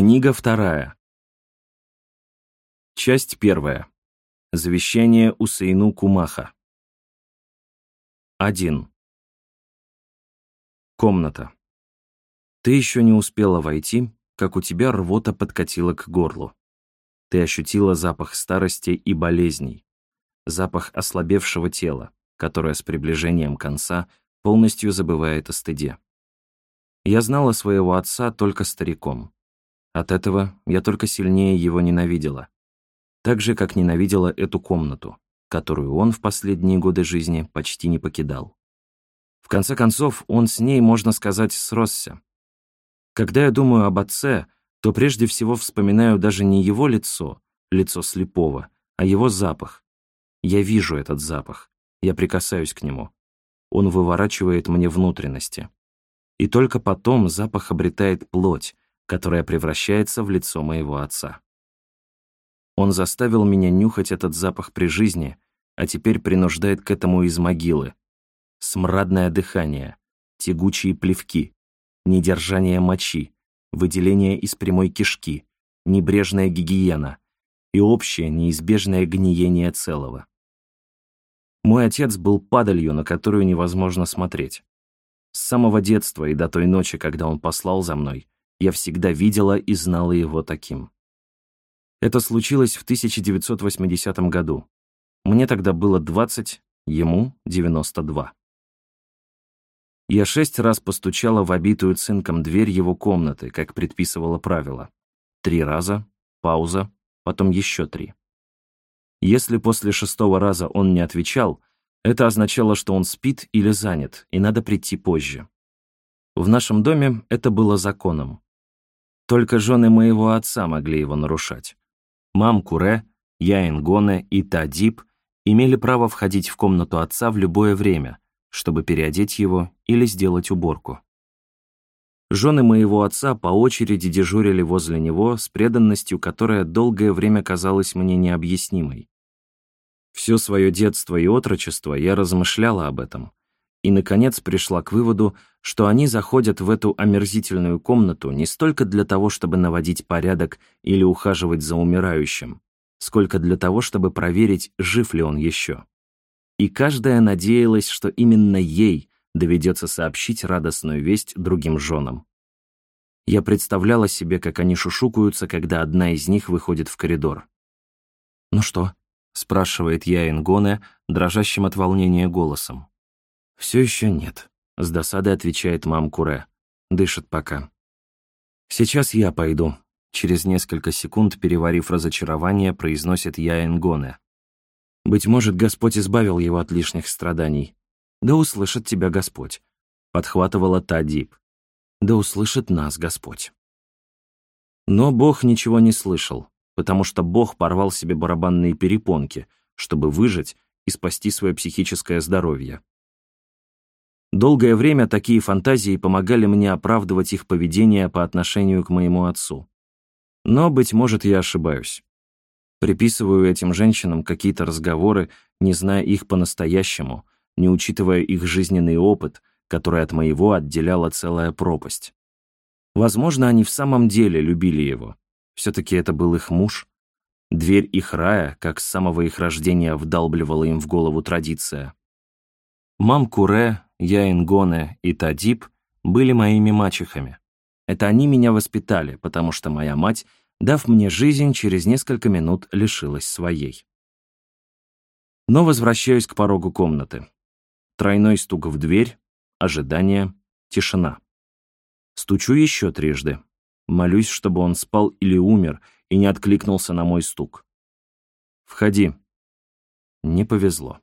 Книга вторая. Часть первая. Завещание Усейну Кумаха. 1. Комната. Ты еще не успела войти, как у тебя рвота подкатила к горлу. Ты ощутила запах старости и болезней, запах ослабевшего тела, которое с приближением конца полностью забывает о стыде. Я знала своего отца только стариком. От этого я только сильнее его ненавидела. Так же, как ненавидела эту комнату, которую он в последние годы жизни почти не покидал. В конце концов, он с ней, можно сказать, сросся. Когда я думаю об отце, то прежде всего вспоминаю даже не его лицо, лицо слепого, а его запах. Я вижу этот запах, я прикасаюсь к нему. Он выворачивает мне внутренности. И только потом запах обретает плоть, которая превращается в лицо моего отца. Он заставил меня нюхать этот запах при жизни, а теперь принуждает к этому из могилы. Смрадное дыхание, тягучие плевки, недержание мочи, выделение из прямой кишки, небрежная гигиена и общее неизбежное гниение целого. Мой отец был падалью, на которую невозможно смотреть. С самого детства и до той ночи, когда он послал за мной, я всегда видела и знала его таким. Это случилось в 1980 году. Мне тогда было 20, ему 92. Я шесть раз постучала в обитую цинком дверь его комнаты, как предписывало правило. Три раза, пауза, потом еще три. Если после шестого раза он не отвечал, это означало, что он спит или занят, и надо прийти позже. В нашем доме это было законом. Только жены моего отца могли его нарушать. Мам Куре, Яин Гоне и Тадип имели право входить в комнату отца в любое время, чтобы переодеть его или сделать уборку. Жены моего отца по очереди дежурили возле него с преданностью, которая долгое время казалась мне необъяснимой. Все свое детство и отрочество я размышляла об этом, и, наконец, пришла к выводу, что они заходят в эту омерзительную комнату не столько для того, чтобы наводить порядок или ухаживать за умирающим, сколько для того, чтобы проверить, жив ли он еще. И каждая надеялась, что именно ей доведется сообщить радостную весть другим женам. Я представляла себе, как они шушукаются, когда одна из них выходит в коридор. «Ну что?» — спрашивает я Ингоне, дрожащим от волнения голосом. «Все еще нет», — с досадой отвечает мам Куре. Дышит пока. «Сейчас я пойду», — через несколько секунд, переварив разочарование, произносит я Энгоне. «Быть может, Господь избавил его от лишних страданий. Да услышит тебя Господь», — подхватывала Тадип. «Да услышит нас Господь». Но Бог ничего не слышал, потому что Бог порвал себе барабанные перепонки, чтобы выжить и спасти свое психическое здоровье. Долгое время такие фантазии помогали мне оправдывать их поведение по отношению к моему отцу. Но, быть может, я ошибаюсь. Приписываю этим женщинам какие-то разговоры, не зная их по-настоящему, не учитывая их жизненный опыт, который от моего отделяла целая пропасть. Возможно, они в самом деле любили его. Все-таки это был их муж. Дверь их рая, как с самого их рождения вдалбливала им в голову традиция. Мам Куре, Яингоне и Тадип были моими мачехами. Это они меня воспитали, потому что моя мать, дав мне жизнь, через несколько минут лишилась своей. Но возвращаюсь к порогу комнаты. Тройной стук в дверь, ожидание, тишина. Стучу еще трижды. Молюсь, чтобы он спал или умер и не откликнулся на мой стук. «Входи». Не повезло.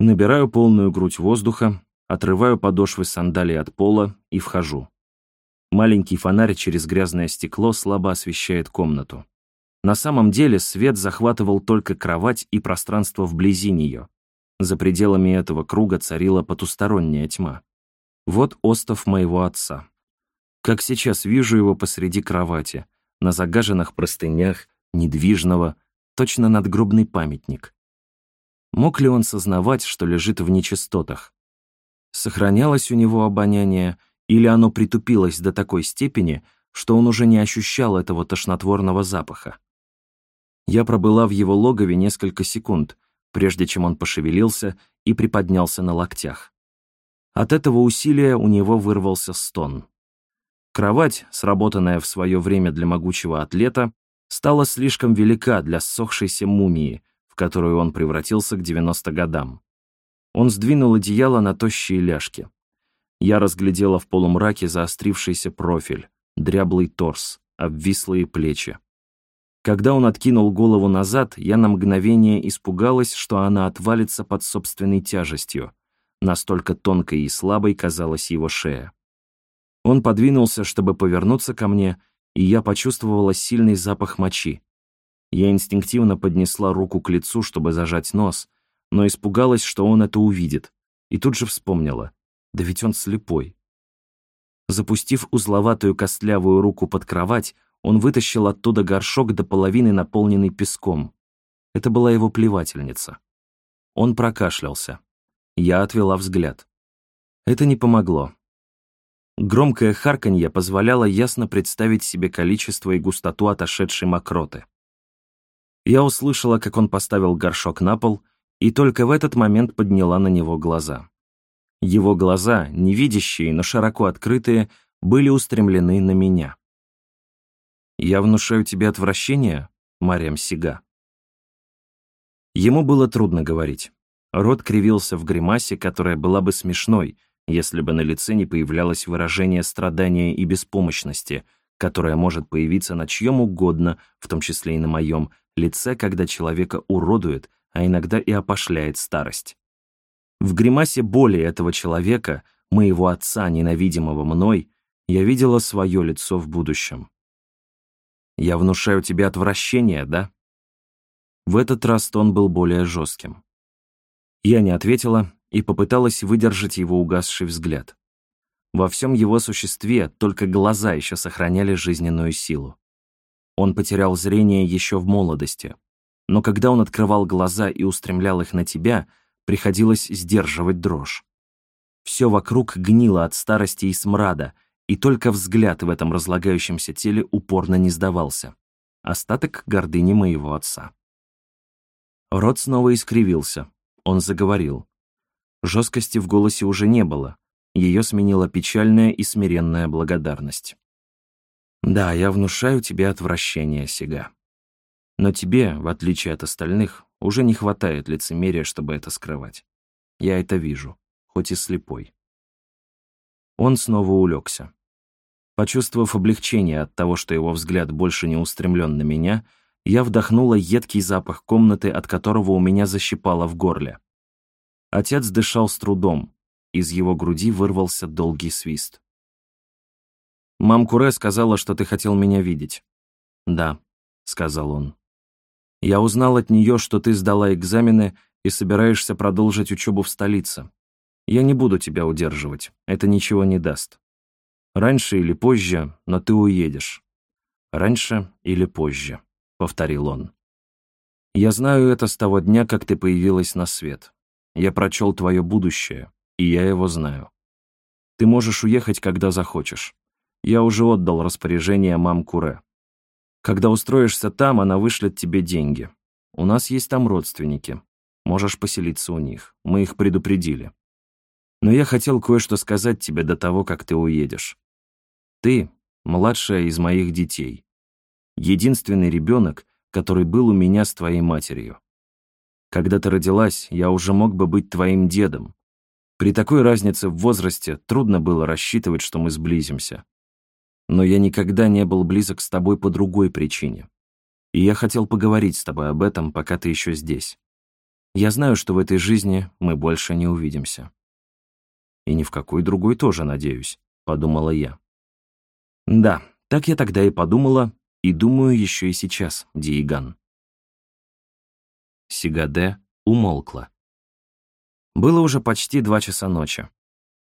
Набираю полную грудь воздуха, отрываю подошвы сандалий от пола и вхожу. Маленький фонарь через грязное стекло слабо освещает комнату. На самом деле свет захватывал только кровать и пространство вблизи нее. За пределами этого круга царила потусторонняя тьма. Вот остов моего отца. Как сейчас вижу его посреди кровати, на загаженных простынях, недвижного, точно надгробный памятник. Мог ли он сознавать, что лежит в нечистотах? Сохранялось у него обоняние, или оно притупилось до такой степени, что он уже не ощущал этого тошнотворного запаха. Я пробыла в его логове несколько секунд, прежде чем он пошевелился и приподнялся на локтях. От этого усилия у него вырвался стон. Кровать, сработанная в свое время для могучего атлета, стала слишком велика для ссохшейся мумии, которую он превратился к 90 годам. Он сдвинул одеяло на тощие ляжки. Я разглядела в полумраке заострившийся профиль, дряблый торс, обвислые плечи. Когда он откинул голову назад, я на мгновение испугалась, что она отвалится под собственной тяжестью. Настолько тонкой и слабой казалась его шея. Он подвинулся, чтобы повернуться ко мне, и я почувствовала сильный запах мочи. Я инстинктивно поднесла руку к лицу, чтобы зажать нос, но испугалась, что он это увидит, и тут же вспомнила. Да ведь он слепой. Запустив узловатую костлявую руку под кровать, он вытащил оттуда горшок до половины, наполненный песком. Это была его плевательница. Он прокашлялся. Я отвела взгляд. Это не помогло. Громкое харканье позволяло ясно представить себе количество и густоту отошедшей мокроты. Я услышала, как он поставил горшок на пол, и только в этот момент подняла на него глаза. Его глаза, невидящие, но широко открытые, были устремлены на меня. «Я внушаю тебе отвращение, Мариам Сига?» Ему было трудно говорить. Рот кривился в гримасе, которая была бы смешной, если бы на лице не появлялось выражение страдания и беспомощности, которое может появиться на чьем угодно, в том числе и на моем, лице, когда человека уродует, а иногда и опошляет старость. В гримасе боли этого человека, моего отца, ненавидимого мной, я видела свое лицо в будущем. Я внушаю тебе отвращение, да?» В этот раз тон был более жестким. Я не ответила и попыталась выдержать его угасший взгляд. Во всем его существе только глаза еще сохраняли жизненную силу. Он потерял зрение еще в молодости, но когда он открывал глаза и устремлял их на тебя, приходилось сдерживать дрожь. Все вокруг гнило от старости и смрада, и только взгляд в этом разлагающемся теле упорно не сдавался. Остаток гордыни моего отца. Рот снова искривился. Он заговорил. Жесткости в голосе уже не было. Ее сменила печальная и смиренная благодарность. «Да, я внушаю тебе отвращение, Сега. Но тебе, в отличие от остальных, уже не хватает лицемерия, чтобы это скрывать. Я это вижу, хоть и слепой». Он снова улегся. Почувствовав облегчение от того, что его взгляд больше не устремлен на меня, я вдохнула едкий запах комнаты, от которого у меня защипало в горле. Отец дышал с трудом. Из его груди вырвался долгий свист. «Мам Куре сказала, что ты хотел меня видеть». «Да», — сказал он. «Я узнал от нее, что ты сдала экзамены и собираешься продолжить учебу в столице. Я не буду тебя удерживать, это ничего не даст. Раньше или позже, но ты уедешь. Раньше или позже, повторил он. Я знаю это с того дня, как ты появилась на свет. Я прочел твое будущее, и я его знаю. Ты можешь уехать, когда захочешь. Я уже отдал распоряжение мам Куре. Когда устроишься там, она вышлет тебе деньги. У нас есть там родственники. Можешь поселиться у них. Мы их предупредили. Но я хотел кое-что сказать тебе до того, как ты уедешь. Ты — младшая из моих детей. Единственный ребенок, который был у меня с твоей матерью. Когда ты родилась, я уже мог бы быть твоим дедом. При такой разнице в возрасте трудно было рассчитывать, что мы сблизимся. Но я никогда не был близок с тобой по другой причине. И я хотел поговорить с тобой об этом, пока ты еще здесь. Я знаю, что в этой жизни мы больше не увидимся. И ни в какой другой тоже, надеюсь, подумала я. Да, так я тогда и подумала, и думаю еще и сейчас, Дииган. Сигаде умолкла. Было уже почти два часа ночи.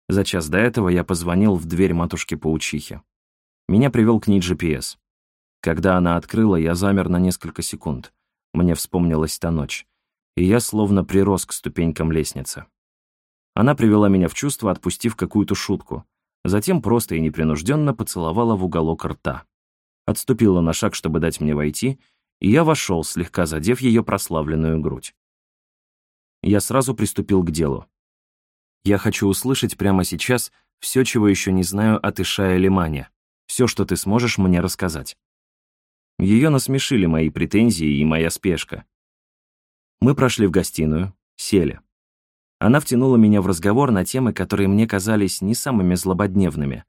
За час до этого я позвонил в дверь матушки-паучихи. Меня привел к ней GPS. Когда она открыла, я замер на несколько секунд. Мне вспомнилась та ночь. И я словно прирос к ступенькам лестницы. Она привела меня в чувство, отпустив какую-то шутку. затем просто и непринужденно поцеловала в уголок рта. Отступила на шаг, чтобы дать мне войти, и я вошел, слегка задев ее прославленную грудь. Я сразу приступил к делу. Я хочу услышать прямо сейчас все, чего еще не знаю от Ишая Лимане, все, что ты сможешь мне рассказать. Ее насмешили мои претензии и моя спешка. Мы прошли в гостиную, сели. Она втянула меня в разговор на темы, которые мне казались не самыми злободневными.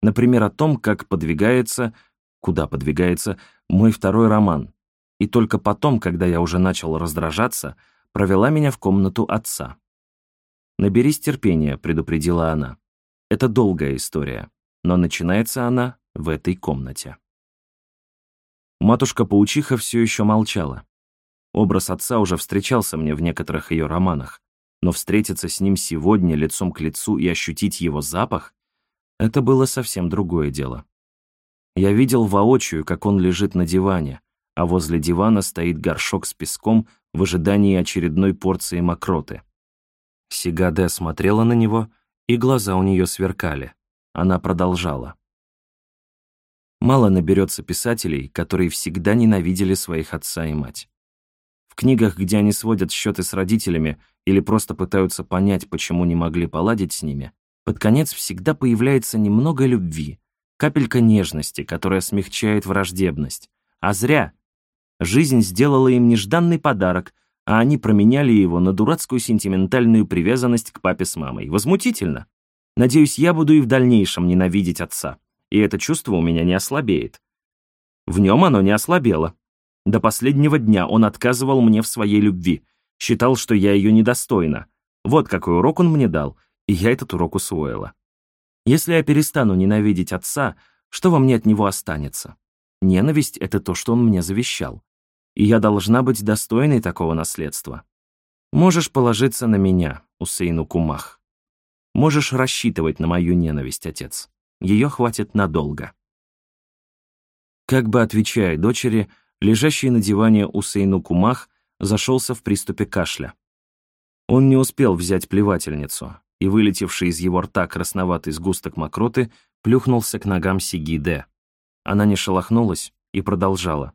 Например, о том, как подвигается, куда подвигается, мой второй роман. И только потом, когда я уже начал раздражаться, провела меня в комнату отца. «Наберись терпения», — предупредила она. «Это долгая история, но начинается она в этой комнате». Матушка-паучиха все еще молчала. Образ отца уже встречался мне в некоторых ее романах но встретиться с ним сегодня лицом к лицу и ощутить его запах — это было совсем другое дело. Я видел воочию, как он лежит на диване, а возле дивана стоит горшок с песком в ожидании очередной порции мокроты. Сигаде смотрела на него, и глаза у нее сверкали. Она продолжала. Мало наберется писателей, которые всегда ненавидели своих отца и мать. В книгах, где они сводят счеты с родителями или просто пытаются понять, почему не могли поладить с ними, под конец всегда появляется немного любви, капелька нежности, которая смягчает враждебность. А зря. Жизнь сделала им нежданный подарок, а они променяли его на дурацкую сентиментальную привязанность к папе с мамой. Возмутительно. Надеюсь, я буду и в дальнейшем ненавидеть отца, и это чувство у меня не ослабеет. В нем оно не ослабело. До последнего дня он отказывал мне в своей любви, считал, что я ее недостойна. Вот какой урок он мне дал, и я этот урок усвоила. Если я перестану ненавидеть отца, что во мне от него останется? Ненависть — это то, что он мне завещал. И я должна быть достойной такого наследства. Можешь положиться на меня, Усейну Кумах. Можешь рассчитывать на мою ненависть, отец. Ее хватит надолго. Как бы отвечая дочери, Лежащий на диване Усейну Кумах зашелся в приступе кашля. Он не успел взять плевательницу, и вылетевший из его рта красноватый сгусток мокроты плюхнулся к ногам Сиги Она не шелохнулась и продолжала.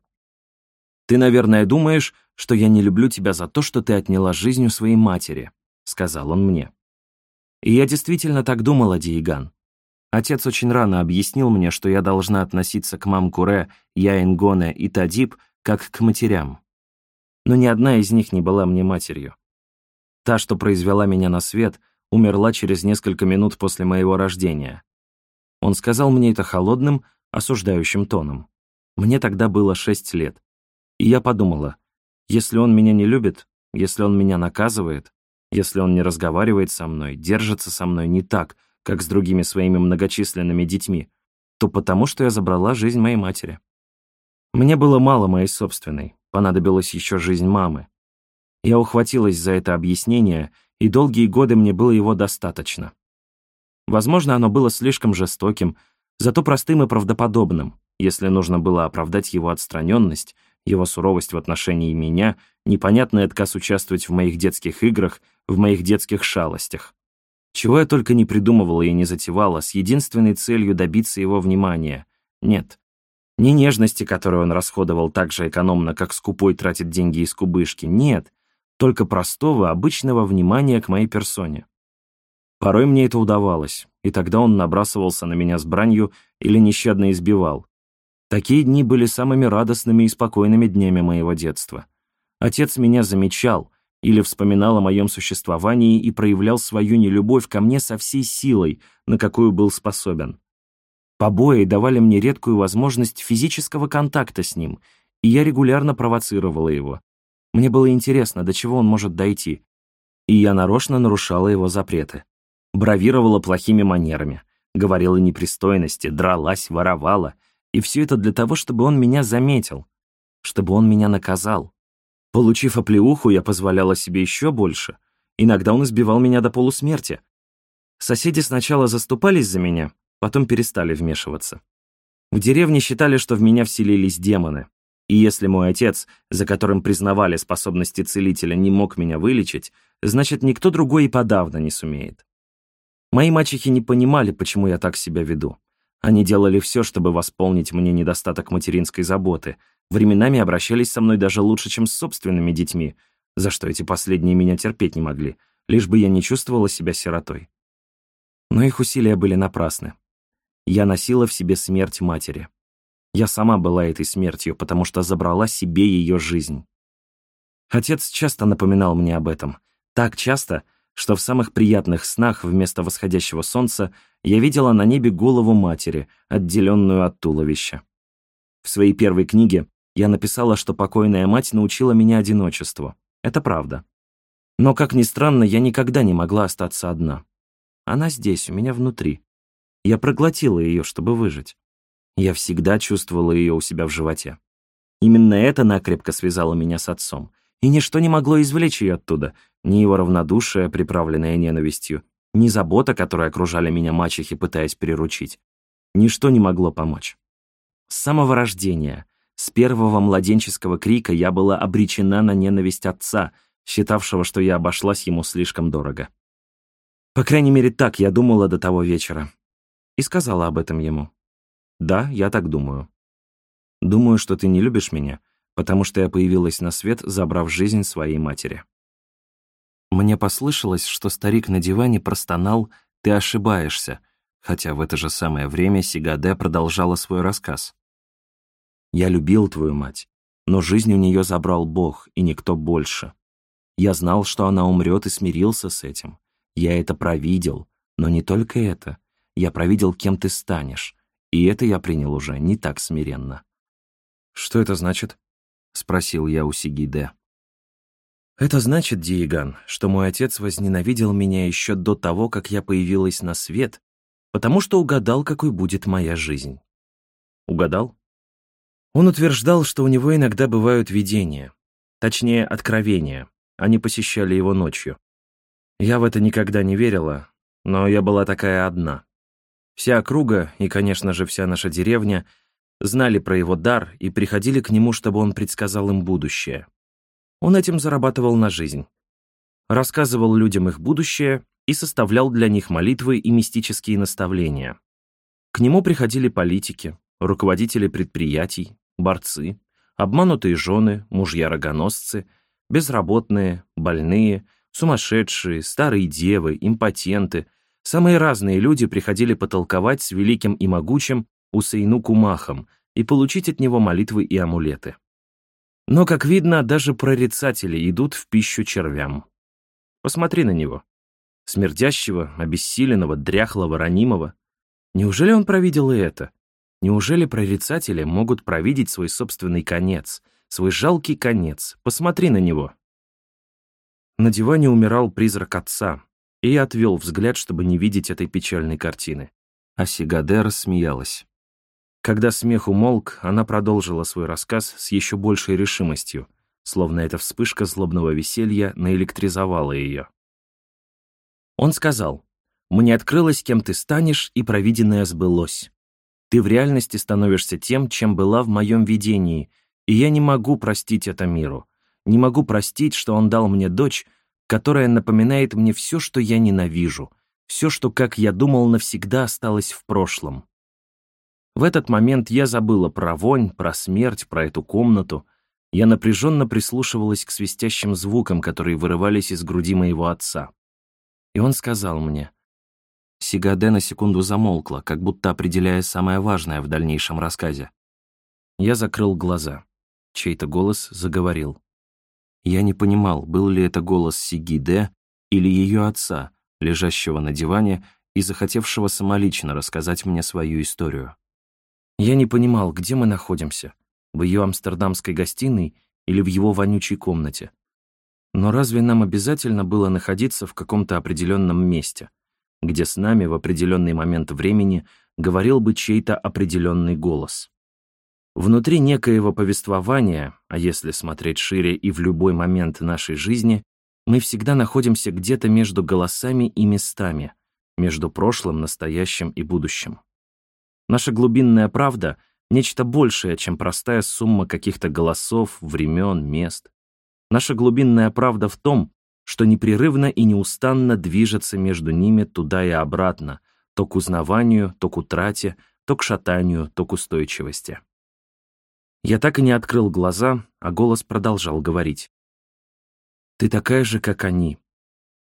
«Ты, наверное, думаешь, что я не люблю тебя за то, что ты отняла жизнь у своей матери», — сказал он мне. И я действительно так думала, Диеган. Отец очень рано объяснил мне, что я должна относиться к Мамкуре, Яингоне и Тадиб как к матерям. Но ни одна из них не была мне матерью. Та, что произвела меня на свет, умерла через несколько минут после моего рождения. Он сказал мне это холодным, осуждающим тоном. Мне тогда было шесть лет. И я подумала, если он меня не любит, если он меня наказывает, если он не разговаривает со мной, держится со мной не так — как с другими своими многочисленными детьми, то потому, что я забрала жизнь моей матери. Мне было мало моей собственной, понадобилась еще жизнь мамы. Я ухватилась за это объяснение, и долгие годы мне было его достаточно. Возможно, оно было слишком жестоким, зато простым и правдоподобным, если нужно было оправдать его отстраненность, его суровость в отношении меня, непонятный отказ участвовать в моих детских играх, в моих детских шалостях. Чего я только не придумывала и не затевала, с единственной целью добиться его внимания. Нет. Не нежности, которую он расходовал так же экономно, как скупой тратит деньги из кубышки. Нет. Только простого, обычного внимания к моей персоне. Порой мне это удавалось, и тогда он набрасывался на меня с бранью или нещадно избивал. Такие дни были самыми радостными и спокойными днями моего детства. Отец меня замечал, или вспоминал о моем существовании и проявлял свою нелюбовь ко мне со всей силой, на какую был способен. Побои давали мне редкую возможность физического контакта с ним, и я регулярно провоцировала его. Мне было интересно, до чего он может дойти, и я нарочно нарушала его запреты. Бравировала плохими манерами, говорила непристойности, дралась, воровала, и все это для того, чтобы он меня заметил, чтобы он меня наказал. Получив оплеуху, я позволяла себе еще больше. Иногда он избивал меня до полусмерти. Соседи сначала заступались за меня, потом перестали вмешиваться. В деревне считали, что в меня вселились демоны. И если мой отец, за которым признавали способности целителя, не мог меня вылечить, значит, никто другой и подавно не сумеет. Мои мачехи не понимали, почему я так себя веду. Они делали все, чтобы восполнить мне недостаток материнской заботы. Временами обращались со мной даже лучше, чем с собственными детьми, за что эти последние меня терпеть не могли, лишь бы я не чувствовала себя сиротой. Но их усилия были напрасны. Я носила в себе смерть матери. Я сама была этой смертью, потому что забрала себе ее жизнь. Отец часто напоминал мне об этом. Так часто, что в самых приятных снах вместо восходящего солнца я видела на небе голову матери, отделенную от туловища. В своей первой книге я написала, что покойная мать научила меня одиночеству. Это правда. Но, как ни странно, я никогда не могла остаться одна. Она здесь, у меня внутри. Я проглотила ее, чтобы выжить. Я всегда чувствовала ее у себя в животе. Именно это накрепко связало меня с отцом, и ничто не могло извлечь ее оттуда, ни его равнодушие, приправленное ненавистью, ни забота, которой окружали меня мачехи, пытаясь приручить. Ничто не могло помочь. С самого рождения, с первого младенческого крика я была обречена на ненависть отца, считавшего, что я обошлась ему слишком дорого. По крайней мере, так я думала до того вечера. И сказала об этом ему. «Да, я так думаю. Думаю, что ты не любишь меня, потому что я появилась на свет, забрав жизнь своей матери». Мне послышалось, что старик на диване простонал «ты ошибаешься», хотя в это же самое время Сигаде продолжала свой рассказ. «Я любил твою мать, но жизнь у нее забрал Бог, и никто больше. Я знал, что она умрет, и смирился с этим. Я это провидел, но не только это. Я провидел, кем ты станешь, и это я принял уже не так смиренно. «Что это значит?» — спросил я у Сигиде. «Это значит, Диеган, что мой отец возненавидел меня еще до того, как я появилась на свет, потому что угадал, какой будет моя жизнь». «Угадал?» Он утверждал, что у него иногда бывают видения, точнее, откровения. Они посещали его ночью. Я в это никогда не верила, но я была такая одна. Вся округа и, конечно же, вся наша деревня знали про его дар и приходили к нему, чтобы он предсказал им будущее. Он этим зарабатывал на жизнь. Рассказывал людям их будущее и составлял для них молитвы и мистические наставления. К нему приходили политики, руководители предприятий, борцы, обманутые жены, мужья-рогоносцы, безработные, больные — Сумасшедшие, старые девы, импотенты, самые разные люди приходили потолковать с великим и могучим Усейну Кумахом и получить от него молитвы и амулеты. Но, как видно, даже прорицатели идут в пищу червям. Посмотри на него. Смердящего, обессиленного, дряхлого, ранимого. Неужели он провидел и это? Неужели прорицатели могут провидеть свой собственный конец, свой жалкий конец? Посмотри на него. На диване умирал призрак отца, и я отвел взгляд, чтобы не видеть этой печальной картины. А Сигаде рассмеялась. Когда смех умолк, она продолжила свой рассказ с еще большей решимостью, словно эта вспышка злобного веселья наэлектризовала ее. Он сказал, «Мне открылось, кем ты станешь, и провиденное сбылось. Ты в реальности становишься тем, чем была в моем видении, и я не могу простить это миру. Не могу простить, что он дал мне дочь, которая напоминает мне все, что я ненавижу, все, что, как я думал, навсегда осталось в прошлом. В этот момент я забыла про вонь, про смерть, про эту комнату. Я напряженно прислушивалась к свистящим звукам, которые вырывались из груди моего отца. И он сказал мне... Сигаде на секунду замолкла, как будто определяя самое важное в дальнейшем рассказе. Я закрыл глаза. Чей-то голос заговорил. Я не понимал, был ли это голос Сигиде или ее отца, лежащего на диване и захотевшего самолично рассказать мне свою историю. Я не понимал, где мы находимся, в ее амстердамской гостиной или в его вонючей комнате. Но разве нам обязательно было находиться в каком-то определенном месте, где с нами в определенный момент времени говорил бы чей-то определенный голос? Внутри некоего повествования, а если смотреть шире и в любой момент нашей жизни, мы всегда находимся где-то между голосами и местами, между прошлым, настоящим и будущим. Наша глубинная правда — нечто большее, чем простая сумма каких-то голосов, времен, мест. Наша глубинная правда в том, что непрерывно и неустанно движется между ними туда и обратно, то к узнаванию, то к утрате, то к шатанию, то к устойчивости. Я так и не открыл глаза, а голос продолжал говорить. «Ты такая же, как они.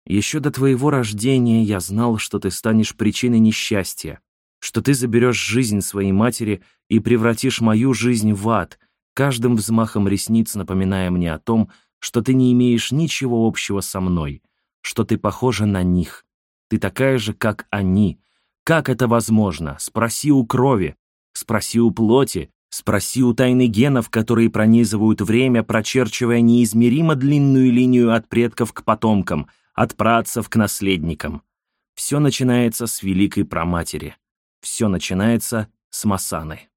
Еще до твоего рождения я знал, что ты станешь причиной несчастья, что ты заберешь жизнь своей матери и превратишь мою жизнь в ад, каждым взмахом ресниц напоминая мне о том, что ты не имеешь ничего общего со мной, что ты похожа на них. Ты такая же, как они. Как это возможно? Спроси у крови, спроси у плоти, спроси у тайны генов, которые пронизывают время, прочерчивая неизмеримо длинную линию от предков к потомкам, от працев к наследникам. Все начинается с великой проматери. Все начинается с Масаны.